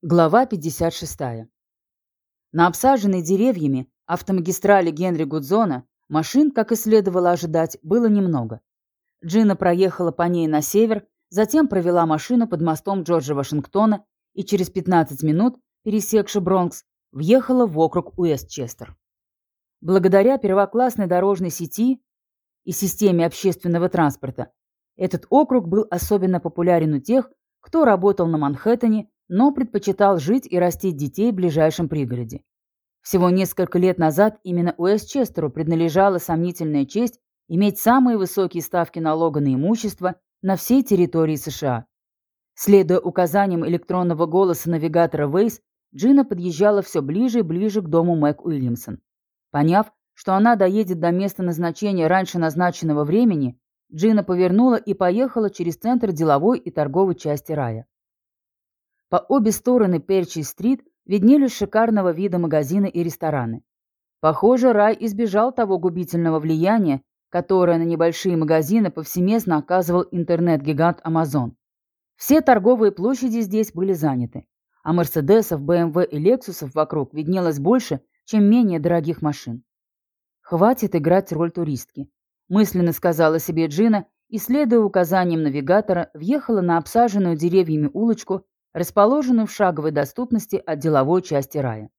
Глава 56. На обсаженной деревьями автомагистрали Генри Гудзона машин, как и следовало ожидать, было немного. Джина проехала по ней на север, затем провела машину под мостом Джорджа Вашингтона и через 15 минут, пересекши Бронкс, въехала в округ Уэстчестер. Благодаря первоклассной дорожной сети и системе общественного транспорта, этот округ был особенно популярен у тех, кто работал на Манхэттене но предпочитал жить и растить детей в ближайшем пригороде. Всего несколько лет назад именно Уэстчестеру принадлежала сомнительная честь иметь самые высокие ставки налога на имущество на всей территории США. Следуя указаниям электронного голоса навигатора Waze, Джина подъезжала все ближе и ближе к дому Мэг Уильямсон. Поняв, что она доедет до места назначения раньше назначенного времени, Джина повернула и поехала через центр деловой и торговой части рая. По обе стороны Перчи-стрит виднелись шикарного вида магазины и рестораны. Похоже, рай избежал того губительного влияния, которое на небольшие магазины повсеместно оказывал интернет-гигант Amazon. Все торговые площади здесь были заняты, а Мерседесов, БМВ и Лексусов вокруг виднелось больше, чем менее дорогих машин. «Хватит играть роль туристки», – мысленно сказала себе Джина и, следуя указаниям навигатора, въехала на обсаженную деревьями улочку расположенную в шаговой доступности от деловой части рая.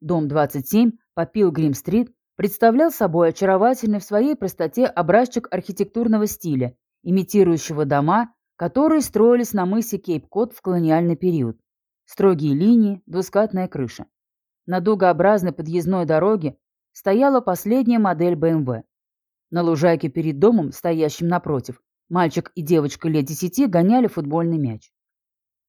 Дом 27 по Пилгрим-стрит представлял собой очаровательный в своей простоте образчик архитектурного стиля, имитирующего дома, которые строились на мысе Кейп-Кот в колониальный период. Строгие линии, двускатная крыша. На дугообразной подъездной дороге стояла последняя модель BMW. На лужайке перед домом, стоящим напротив, мальчик и девочка лет десяти гоняли футбольный мяч.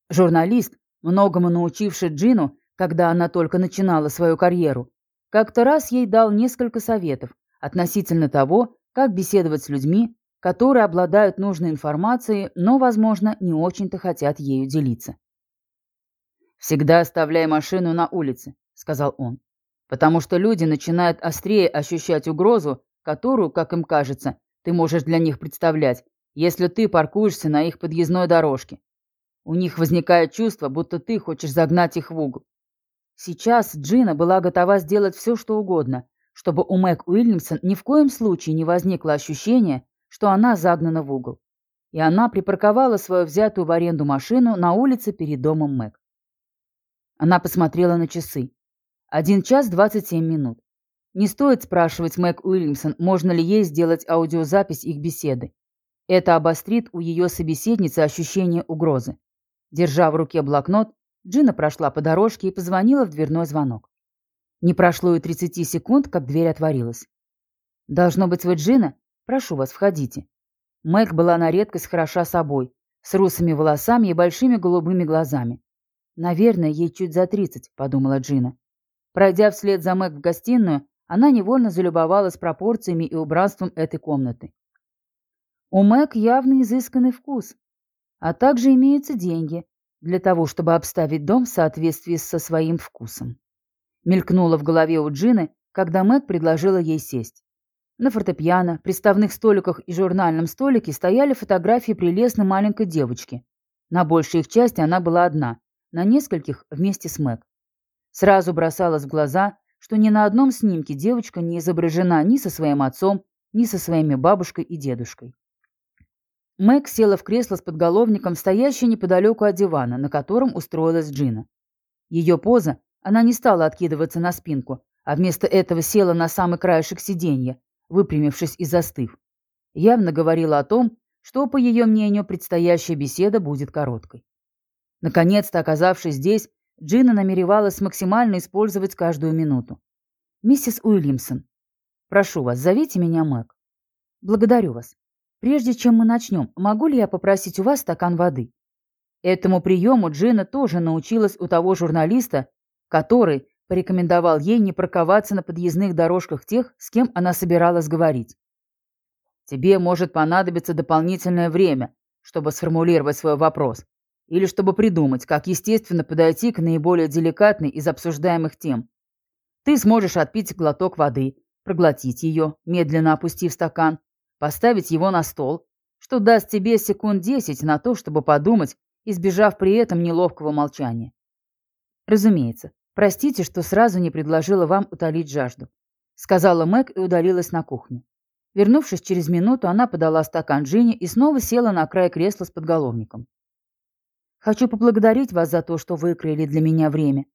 Журналист, многому научивший Джину, когда она только начинала свою карьеру, как-то раз ей дал несколько советов относительно того, как беседовать с людьми, которые обладают нужной информацией, но, возможно, не очень-то хотят ею делиться. «Всегда оставляй машину на улице», — сказал он, «потому что люди начинают острее ощущать угрозу, которую, как им кажется, ты можешь для них представлять, если ты паркуешься на их подъездной дорожке. У них возникает чувство, будто ты хочешь загнать их в угол. Сейчас Джина была готова сделать все, что угодно, чтобы у Мэг Уильямсон ни в коем случае не возникло ощущения, что она загнана в угол. И она припарковала свою взятую в аренду машину на улице перед домом Мэг. Она посмотрела на часы. Один час двадцать семь минут. Не стоит спрашивать Мэг Уильямсон, можно ли ей сделать аудиозапись их беседы. Это обострит у ее собеседницы ощущение угрозы. Держа в руке блокнот, Джина прошла по дорожке и позвонила в дверной звонок. Не прошло и 30 секунд, как дверь отворилась. «Должно быть, вы Джина? Прошу вас, входите». Мэг была на редкость хороша собой, с русыми волосами и большими голубыми глазами. «Наверное, ей чуть за тридцать», — подумала Джина. Пройдя вслед за Мэг в гостиную, она невольно залюбовалась пропорциями и убранством этой комнаты. У Мэг явно изысканный вкус, а также имеются деньги для того, чтобы обставить дом в соответствии со своим вкусом. Мелькнуло в голове у Джины, когда Мэг предложила ей сесть. На фортепиано, приставных столиках и журнальном столике стояли фотографии прелестной маленькой девочки. На большей их части она была одна, на нескольких вместе с Мэг. Сразу бросалось в глаза, что ни на одном снимке девочка не изображена ни со своим отцом, ни со своими бабушкой и дедушкой. Мэг села в кресло с подголовником, стоящее неподалеку от дивана, на котором устроилась Джина. Ее поза, она не стала откидываться на спинку, а вместо этого села на самый краешек сиденья, выпрямившись и застыв. Явно говорила о том, что, по ее мнению, предстоящая беседа будет короткой. Наконец-то, оказавшись здесь, Джина намеревалась максимально использовать каждую минуту. «Миссис Уильямсон, прошу вас, зовите меня Мэг. Благодарю вас. Прежде чем мы начнем, могу ли я попросить у вас стакан воды? Этому приему Джина тоже научилась у того журналиста, который порекомендовал ей не парковаться на подъездных дорожках тех, с кем она собиралась говорить. Тебе может понадобиться дополнительное время, чтобы сформулировать свой вопрос, или чтобы придумать, как естественно подойти к наиболее деликатной из обсуждаемых тем. Ты сможешь отпить глоток воды, проглотить ее, медленно опустив стакан, поставить его на стол, что даст тебе секунд десять на то, чтобы подумать, избежав при этом неловкого молчания. Разумеется. Простите, что сразу не предложила вам утолить жажду. Сказала Мэг и удалилась на кухню. Вернувшись через минуту, она подала стакан Джинни и снова села на край кресла с подголовником. «Хочу поблагодарить вас за то, что выкроили для меня время.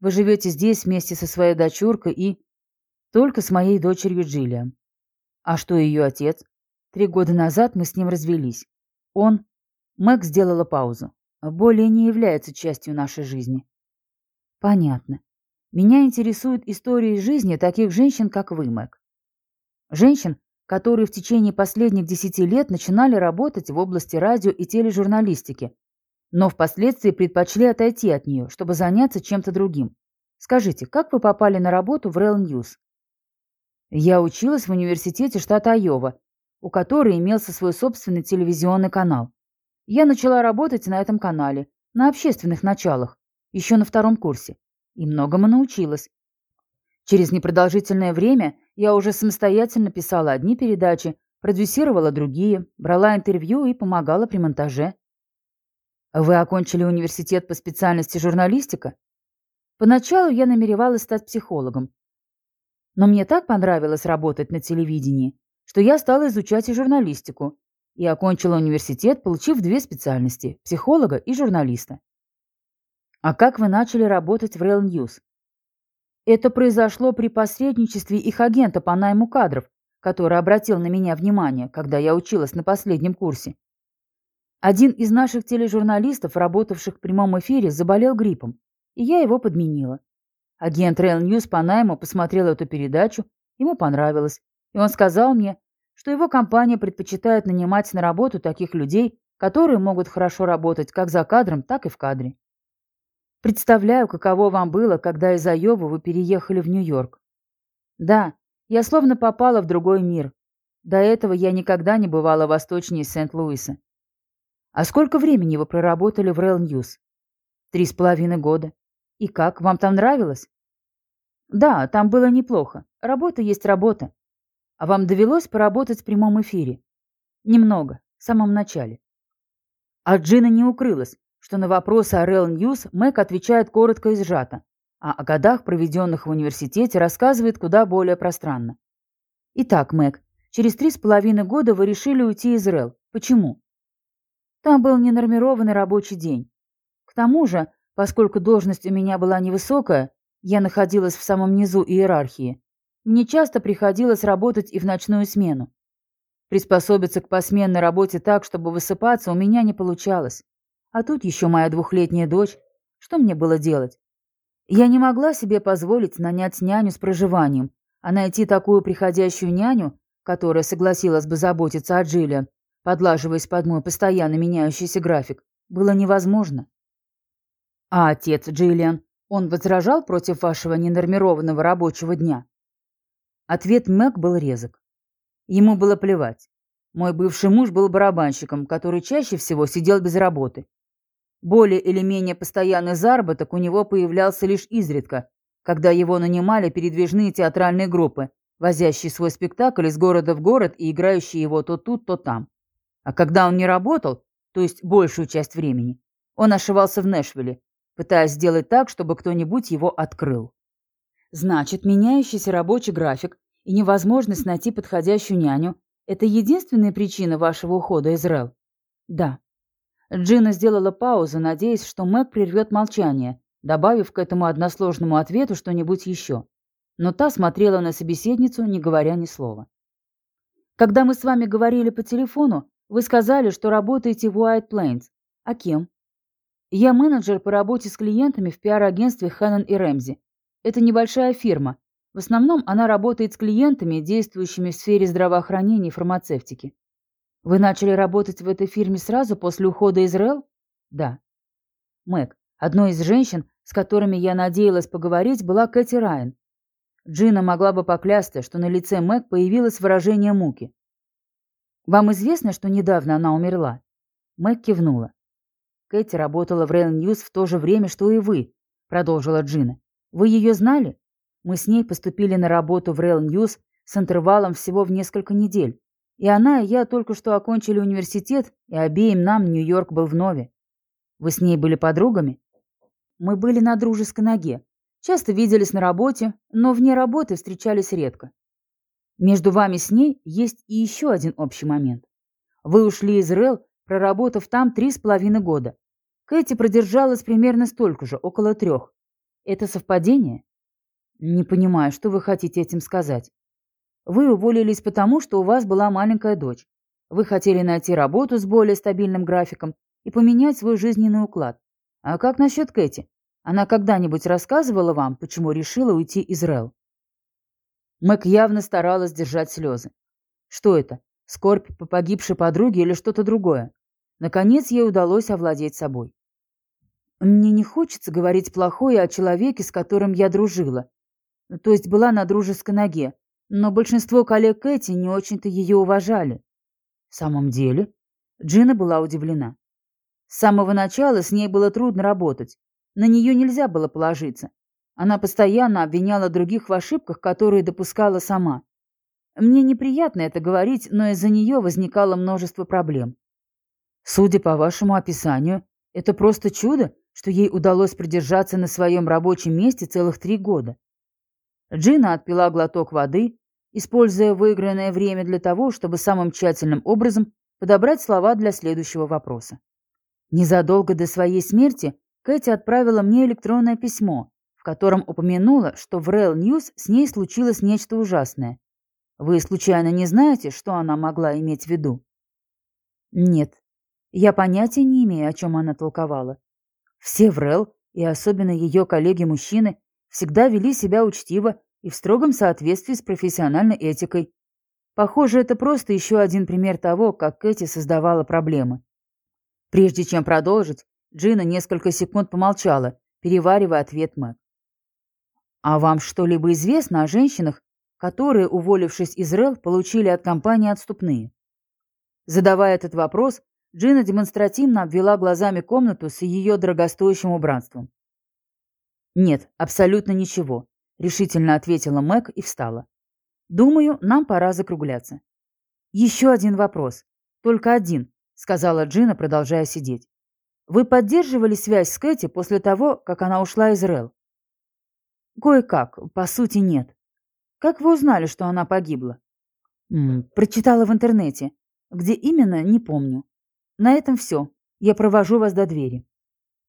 Вы живете здесь вместе со своей дочуркой и... Только с моей дочерью Джиллиан. А что ее отец? Три года назад мы с ним развелись. Он... Мэг сделала паузу. Более не является частью нашей жизни. Понятно. Меня интересует история жизни таких женщин, как вы, Мэг. Женщин, которые в течение последних десяти лет начинали работать в области радио и тележурналистики, но впоследствии предпочли отойти от нее, чтобы заняться чем-то другим. Скажите, как вы попали на работу в Rail News? Я училась в университете штата Айова, у которой имелся свой собственный телевизионный канал. Я начала работать на этом канале, на общественных началах, еще на втором курсе, и многому научилась. Через непродолжительное время я уже самостоятельно писала одни передачи, продюсировала другие, брала интервью и помогала при монтаже. Вы окончили университет по специальности журналистика? Поначалу я намеревалась стать психологом. Но мне так понравилось работать на телевидении, что я стала изучать и журналистику, и окончила университет, получив две специальности – психолога и журналиста. А как вы начали работать в Rail News? Это произошло при посредничестве их агента по найму кадров, который обратил на меня внимание, когда я училась на последнем курсе. Один из наших тележурналистов, работавших в прямом эфире, заболел гриппом, и я его подменила. Агент Rail News по найму посмотрел эту передачу, ему понравилось, и он сказал мне, что его компания предпочитает нанимать на работу таких людей, которые могут хорошо работать как за кадром, так и в кадре. Представляю, каково вам было, когда из Айовы вы переехали в Нью-Йорк. Да, я словно попала в другой мир. До этого я никогда не бывала восточнее Сент-Луиса. А сколько времени вы проработали в Rail News? Три с половиной года. И как, вам там нравилось? Да, там было неплохо. Работа есть работа. А вам довелось поработать в прямом эфире? Немного, в самом начале. А Джина не укрылась, что на вопросы о Rail News Мэг отвечает коротко и сжато, а о годах, проведенных в университете, рассказывает куда более пространно. Итак, Мэг, через три с половиной года вы решили уйти из Rail. Почему? Там был ненормированный рабочий день. К тому же, поскольку должность у меня была невысокая, я находилась в самом низу иерархии, мне часто приходилось работать и в ночную смену. Приспособиться к посменной работе так, чтобы высыпаться, у меня не получалось. А тут еще моя двухлетняя дочь. Что мне было делать? Я не могла себе позволить нанять няню с проживанием, а найти такую приходящую няню, которая согласилась бы заботиться о Джиллиан, подлаживаясь под мой постоянно меняющийся график, было невозможно. А отец Джиллиан, он возражал против вашего ненормированного рабочего дня? Ответ Мэг был резок. Ему было плевать. Мой бывший муж был барабанщиком, который чаще всего сидел без работы. Более или менее постоянный заработок у него появлялся лишь изредка, когда его нанимали передвижные театральные группы, возящие свой спектакль из города в город и играющие его то тут, то там. А когда он не работал, то есть большую часть времени, он ошивался в Нэшвилле, пытаясь сделать так, чтобы кто-нибудь его открыл. Значит, меняющийся рабочий график и невозможность найти подходящую няню – это единственная причина вашего ухода из РЭЛ? Да. Джина сделала паузу, надеясь, что Мэг прервет молчание, добавив к этому односложному ответу что-нибудь еще. Но та смотрела на собеседницу, не говоря ни слова. «Когда мы с вами говорили по телефону, вы сказали, что работаете в White Plains. А кем?» «Я менеджер по работе с клиентами в пиар-агентстве Хэннон и Рэмзи. Это небольшая фирма. В основном она работает с клиентами, действующими в сфере здравоохранения и фармацевтики. Вы начали работать в этой фирме сразу после ухода из РЭЛ? Да. Мэг, одной из женщин, с которыми я надеялась поговорить, была Кэти Райан. Джина могла бы поклясться, что на лице Мэг появилось выражение муки. «Вам известно, что недавно она умерла?» Мэг кивнула. «Кэти работала в Rail News в то же время, что и вы», — продолжила Джина. «Вы ее знали? Мы с ней поступили на работу в Rail News с интервалом всего в несколько недель. И она, и я только что окончили университет, и обеим нам Нью-Йорк был в нове. Вы с ней были подругами? мы были на дружеской ноге. Часто виделись на работе, но вне работы встречались редко. Между вами с ней есть и еще один общий момент. Вы ушли из РЭЛ, проработав там три с половиной года. Кэти продержалась примерно столько же, около трех. Это совпадение? Не понимаю, что вы хотите этим сказать. Вы уволились потому, что у вас была маленькая дочь. Вы хотели найти работу с более стабильным графиком и поменять свой жизненный уклад. А как насчет Кэти? Она когда-нибудь рассказывала вам, почему решила уйти из РЭЛ? Мэг явно старалась держать слезы. Что это? Скорбь по погибшей подруге или что-то другое? Наконец ей удалось овладеть собой. Мне не хочется говорить плохое о человеке, с которым я дружила. То есть была на дружеской ноге. Но большинство коллег Кэти не очень-то ее уважали. В самом деле? Джина была удивлена. С самого начала с ней было трудно работать. На нее нельзя было положиться. Она постоянно обвиняла других в ошибках, которые допускала сама. Мне неприятно это говорить, но из-за нее возникало множество проблем. Судя по вашему описанию, это просто чудо, что ей удалось продержаться на своем рабочем месте целых три года. Джина отпила глоток воды, используя выигранное время для того, чтобы самым тщательным образом подобрать слова для следующего вопроса. Незадолго до своей смерти Кэти отправила мне электронное письмо, в котором упомянула, что в Rail News с ней случилось нечто ужасное. Вы случайно не знаете, что она могла иметь в виду? Нет. Я понятия не имею, о чем она толковала. Все в Rail, и особенно ее коллеги-мужчины, всегда вели себя учтиво и в строгом соответствии с профессиональной этикой. Похоже, это просто еще один пример того, как Кэти создавала проблемы. Прежде чем продолжить, Джина несколько секунд помолчала, переваривая ответ Мэг. «А вам что-либо известно о женщинах, которые, уволившись из РЭЛ, получили от компании отступные?» Задавая этот вопрос, Джина демонстративно обвела глазами комнату с ее дорогостоящим убранством. «Нет, абсолютно ничего», — решительно ответила Мэг и встала. «Думаю, нам пора закругляться». «Еще один вопрос. Только один», — сказала Джина, продолжая сидеть. «Вы поддерживали связь с Кэти после того, как она ушла из РЭЛ?» «Кое-как, по сути, нет. Как вы узнали, что она погибла?» М -м, «Прочитала в интернете. Где именно, не помню. На этом все. Я провожу вас до двери».